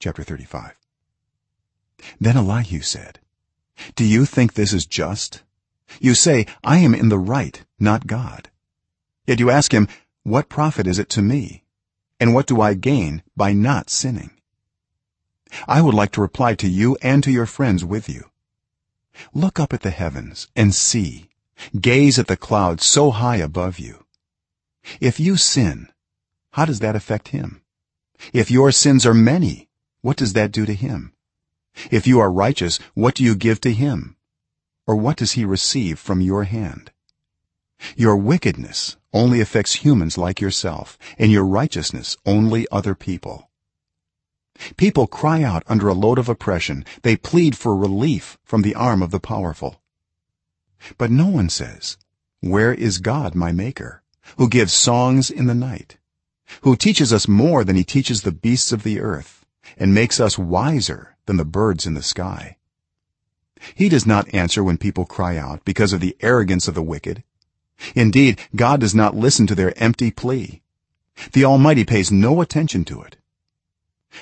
chapter 35 then elihu said do you think this is just? You say i am in the right not god yet you ask him what profit is it to me? And what do i gain by not sinning i would like to reply to you and to your friends with you. Look up at the heavens and see. Gaze at the clouds so high above you. If you sin how does that affect him? If your sins are many what does that do to him? If you are righteous what do you give to him? Or what does he receive from your hand? Your wickedness only affects humans like yourself and your righteousness only other people. People cry out under a load of oppression. They plead for relief from the arm of the powerful. But no one says where is god my maker who gives songs in the night who teaches us more than he teaches the beasts of the earth and makes us wiser than the birds in the sky. He does not answer when people cry out because of the arrogance of the wicked. Indeed god does not listen to their empty plea. The almighty pays no attention to it.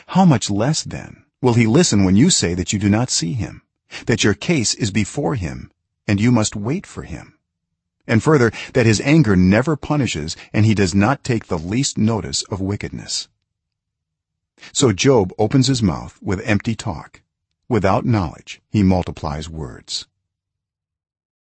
How much less then will he listen when you say that you do not see him that your case is before him and you must wait for him? And further that his anger never punishes and he does not take the least notice of wickedness so job opens his mouth with empty talk. Without knowledge he multiplies words